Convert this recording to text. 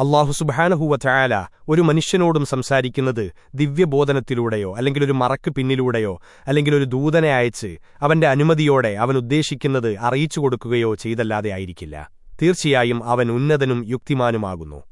അള്ളാഹു സുബാനഹുവ ഒരു മനുഷ്യനോടും സംസാരിക്കുന്നത് ദിവ്യബോധനത്തിലൂടെയോ അല്ലെങ്കിൽ ഒരു മറക്ക് പിന്നിലൂടെയോ അല്ലെങ്കിൽ ഒരു ദൂതനെ അയച്ച് അവന്റെ അനുമതിയോടെ അവൻ ഉദ്ദേശിക്കുന്നത് അറിയിച്ചു കൊടുക്കുകയോ ചെയ്തല്ലാതെ ആയിരിക്കില്ല. തീർച്ചയായും അവൻ ഉന്നതനും യുക്തിമാനുമാകുന്നു.